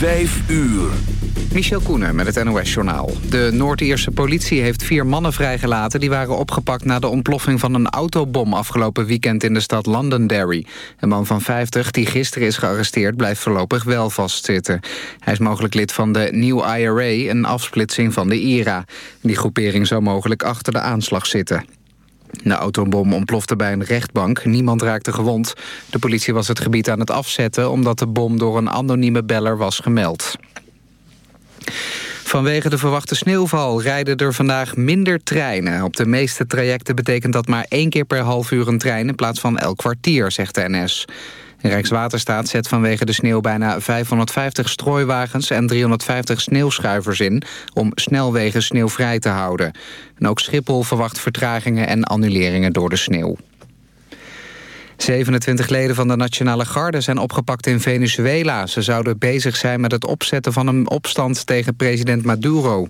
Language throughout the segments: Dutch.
Vijf uur. Michel Koenen met het NOS-journaal. De Noord-Ierse politie heeft vier mannen vrijgelaten... die waren opgepakt na de ontploffing van een autobom... afgelopen weekend in de stad Londonderry. Een man van 50 die gisteren is gearresteerd... blijft voorlopig wel vastzitten. Hij is mogelijk lid van de New IRA, een afsplitsing van de IRA. Die groepering zou mogelijk achter de aanslag zitten. De autobom ontplofte bij een rechtbank. Niemand raakte gewond. De politie was het gebied aan het afzetten... omdat de bom door een anonieme beller was gemeld. Vanwege de verwachte sneeuwval rijden er vandaag minder treinen. Op de meeste trajecten betekent dat maar één keer per half uur een trein... in plaats van elk kwartier, zegt de NS. Rijkswaterstaat zet vanwege de sneeuw bijna 550 strooiwagens en 350 sneeuwschuivers in om snelwegen sneeuwvrij te houden. En ook Schiphol verwacht vertragingen en annuleringen door de sneeuw. 27 leden van de Nationale Garde zijn opgepakt in Venezuela. Ze zouden bezig zijn met het opzetten van een opstand tegen president Maduro.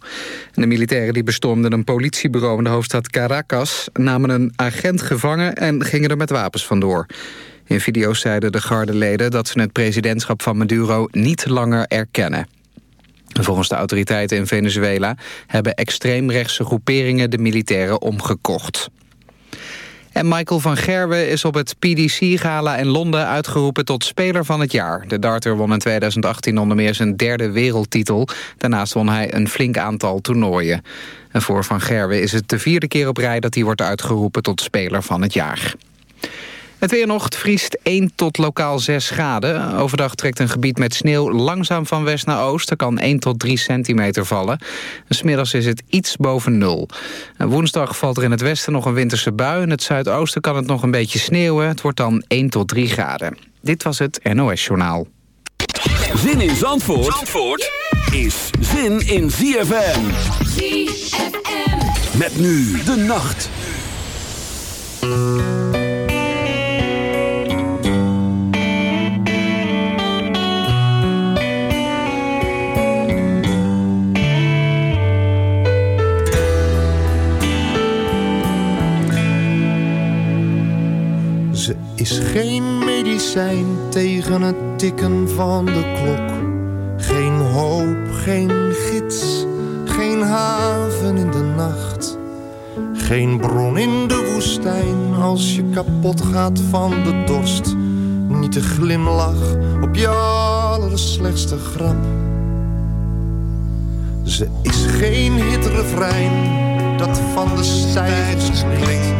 De militairen die bestormden een politiebureau in de hoofdstad Caracas... namen een agent gevangen en gingen er met wapens vandoor. In video's zeiden de gardeleden dat ze het presidentschap van Maduro niet langer erkennen. Volgens de autoriteiten in Venezuela hebben extreemrechtse groeperingen de militairen omgekocht. En Michael van Gerwen is op het PDC-gala in Londen uitgeroepen tot speler van het jaar. De darter won in 2018 onder meer zijn derde wereldtitel. Daarnaast won hij een flink aantal toernooien. En voor Van Gerwen is het de vierde keer op rij dat hij wordt uitgeroepen tot speler van het jaar. Het weer nog vriest 1 tot lokaal 6 graden. Overdag trekt een gebied met sneeuw langzaam van west naar oost. Er kan 1 tot 3 centimeter vallen. Smiddags is het iets boven nul. Woensdag valt er in het westen nog een winterse bui. In het zuidoosten kan het nog een beetje sneeuwen. Het wordt dan 1 tot 3 graden. Dit was het NOS Journaal. Zin in Zandvoort, Zandvoort is zin in ZFM. ZFM. Met nu de nacht. Is geen medicijn tegen het tikken van de klok. Geen hoop, geen gids, geen haven in de nacht. Geen bron in de woestijn als je kapot gaat van de dorst. Niet de glimlach op je allerslechtste grap. Ze is geen hitrefrein dat van de stijgers klinkt.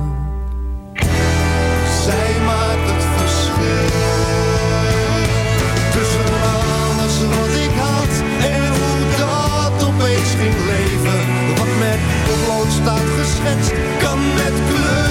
Staat geschetst, kan met kleur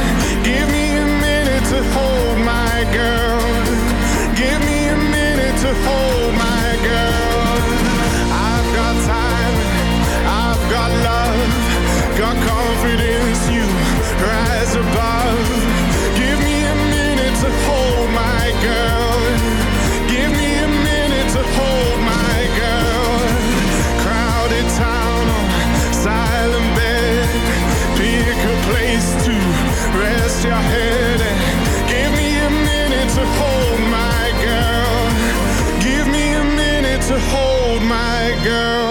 Girl.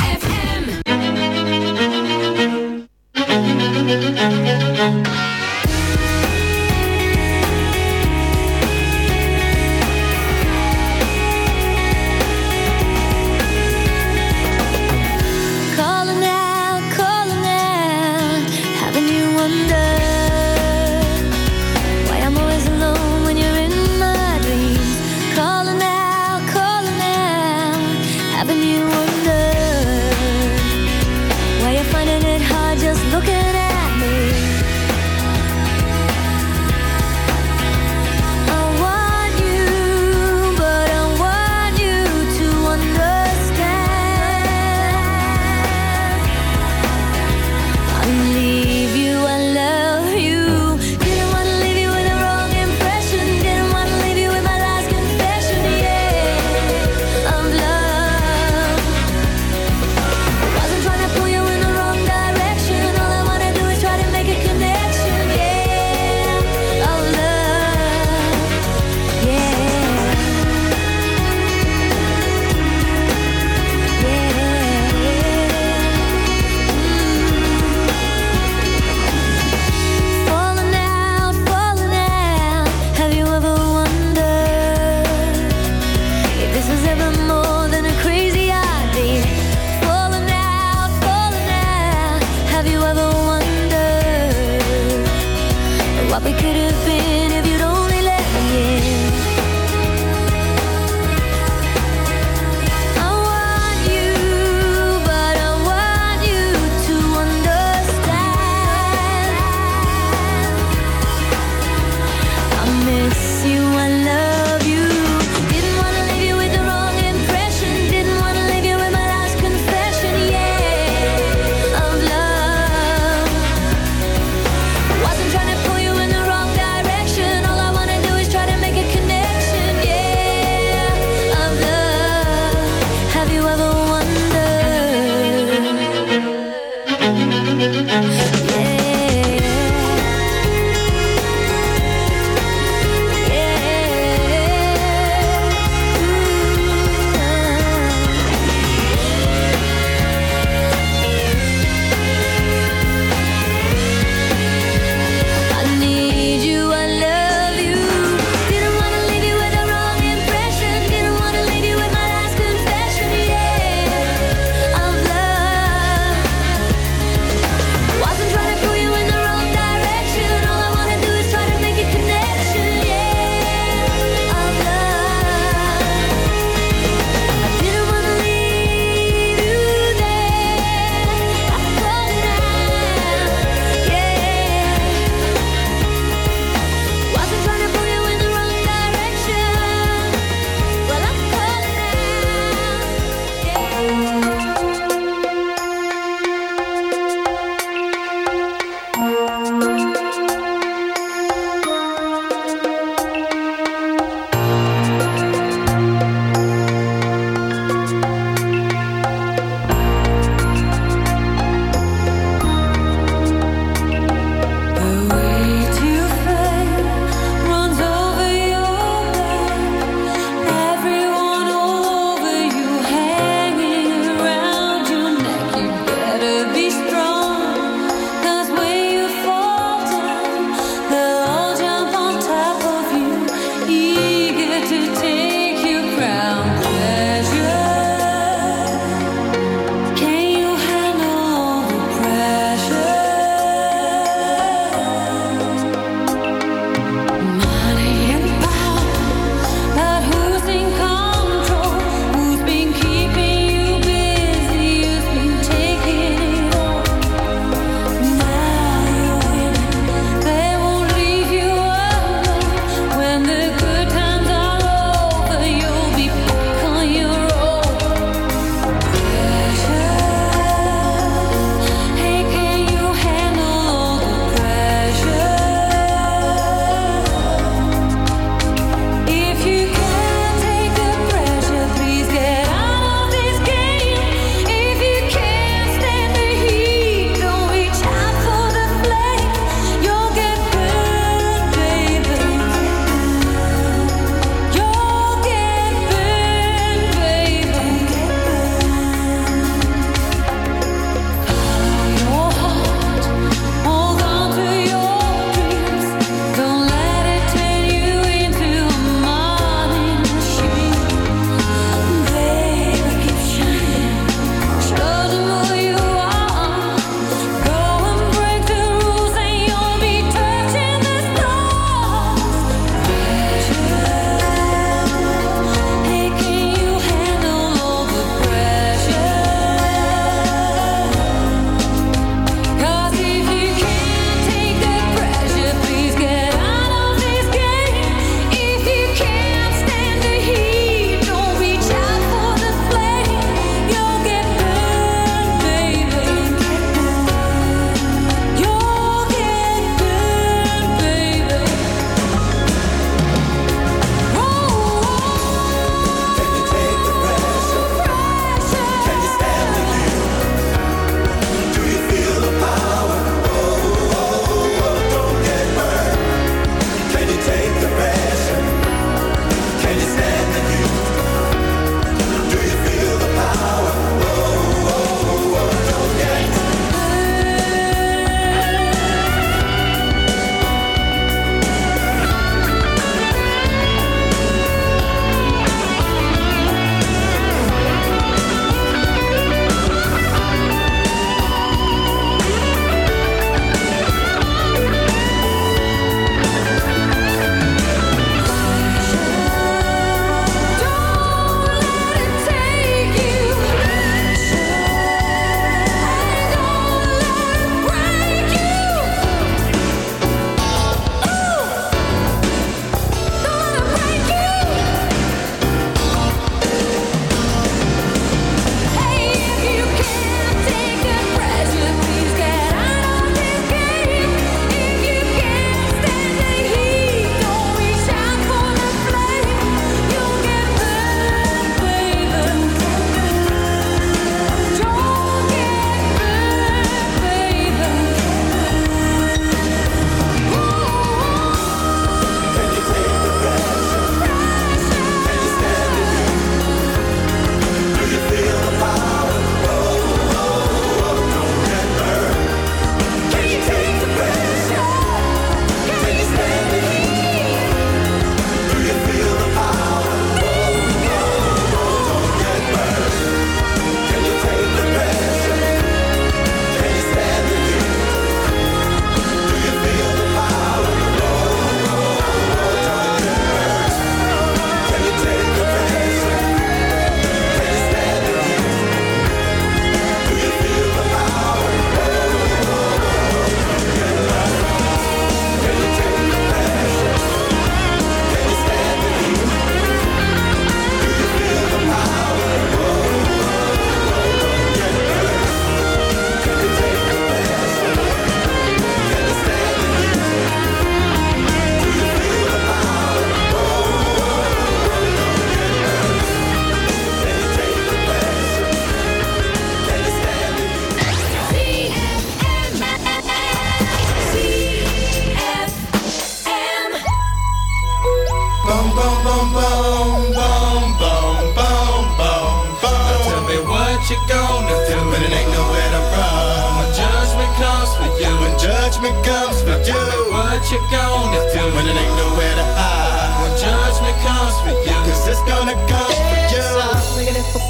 judgment comes for you, what you gonna do when it ain't nowhere to hide? When judgment comes for you, cause it's gonna come for you.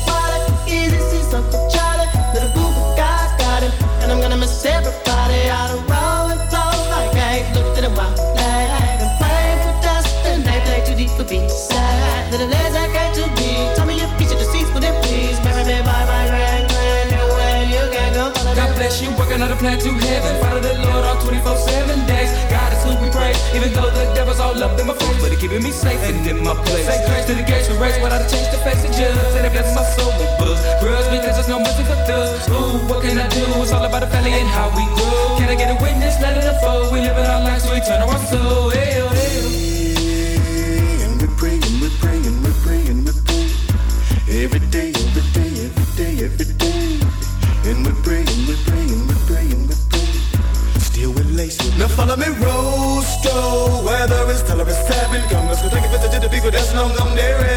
Plan to heaven. Follow the Lord on 24 7 days. God is who we praise, even though the devil's all up in my face. But he keeping me safe and in my place. Say grace to the gates we race without a change to face the judge. And it blesses my soul with buzz. Grudge because there's no mercy for thugs. Ooh, what can I do? It's all about the family and how we grow. Can I get a witness? Let it unfold. We live in our lives, so we turn our soul. Hey, oh, hey, oh. And we're follow me, Rosto. Whether it's tell or it's seven, come let's go take a visit to the people that's long gone there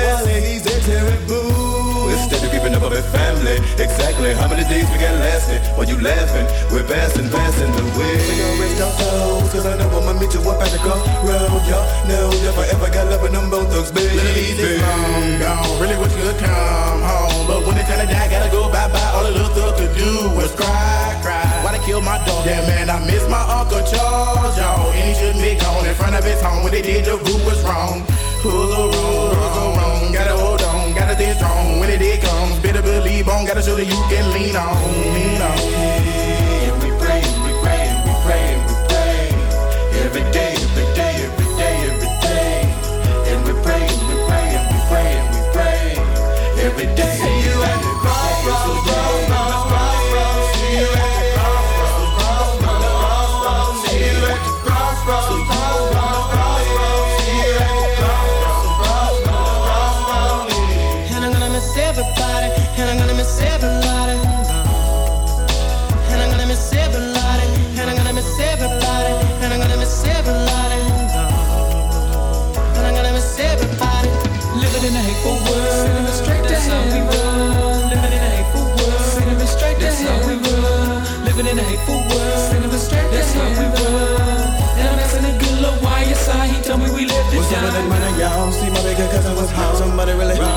family, exactly how many days we got lasting? While you laughing, we're passing, passing the way. We gon' rest our souls, cause I know I'ma meet you up at the crossroad. Y'all know if I ever got love with them both thugs, baby. Easy long gone, really wish you could come home. But when it's time to die, gotta go bye-bye. All the little thug could do was cry, cry. Why they kill my dog? Yeah, man, I miss my Uncle Charles, y'all.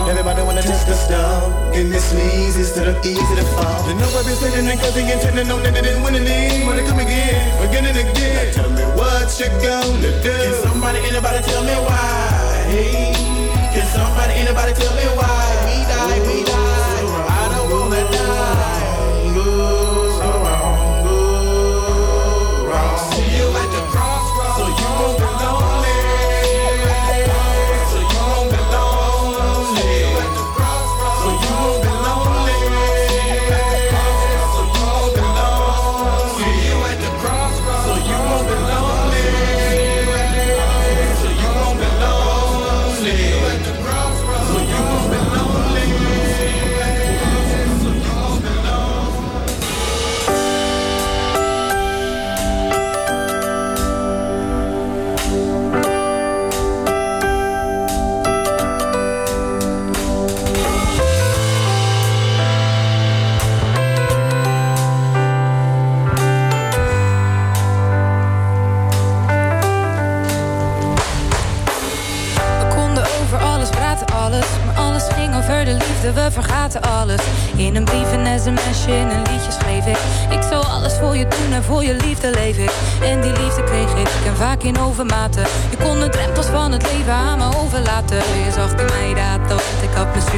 Everybody wanna test the stuff. And this sneeze instead of easy to fall. The know I've been sitting and cause he intending on that they didn't win any. Wanna come again, again and again. Now tell me what you gonna do. Can somebody, anybody tell me why? Hey, can somebody, anybody tell me why?